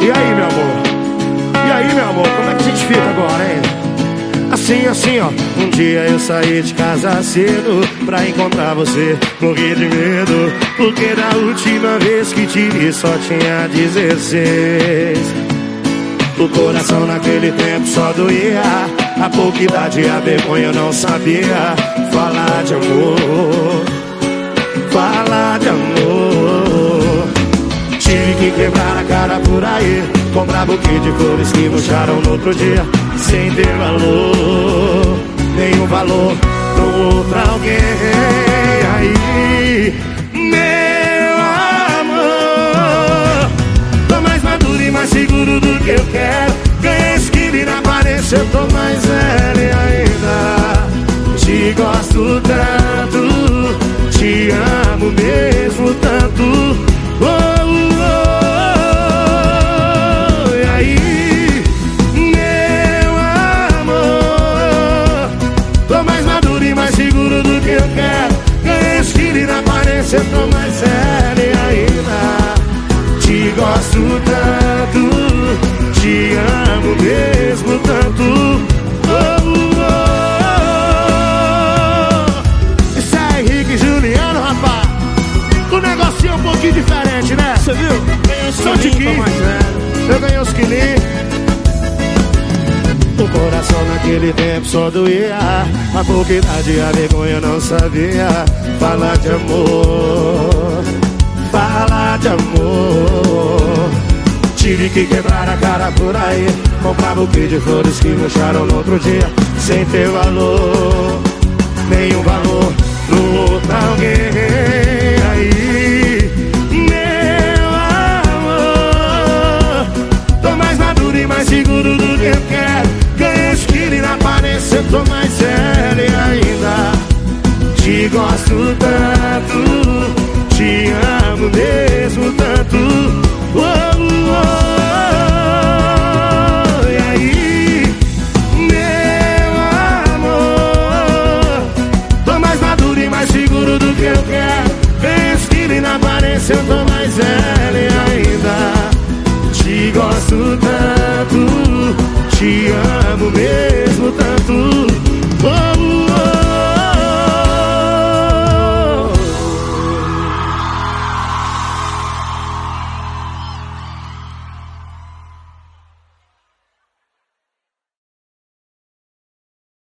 E aí, meu amor? E aí, meu amor? Como é que a gente fica agora, hein? Assim, assim, ó. Um dia eu saí de casa cedo pra encontrar você. Morri de medo, porque da última vez que te vi só tinha 16. O coração naquele tempo só doía A pouca idade a vergonha eu não sabia Falar de amor Falar de amor que quebrar a cara por aí. Comprar buquê de flores que murcharam no outro dia sem ter valor, nenhum valor pra outro alguém. Você tô mais séria ainda. Te gosto tanto Te amo mesmo tanto. Oh, oh, oh. Isso é Henrique Juliano, rapaz. O negocinho é um pouquinho diferente, né? Você viu? Ganhei os quilinhos Eu ganhei os quilinhos coração naquele tempo só doía A pouca idade a vergonha não sabia. Falar de amor Falar de amor. Tive que quebrar a cara por aí Comprar buquê de flores que murcharam no outro dia. Sem ter valor Nenhum valor gosto tanto, te amo mesmo tanto. Oh, oh, oh. E aí, meu amor, tô mais maduro e mais seguro do que eu quero. que ele na aparência eu tô mais velho e ainda. Te gosto tanto, te amo mesmo tanto.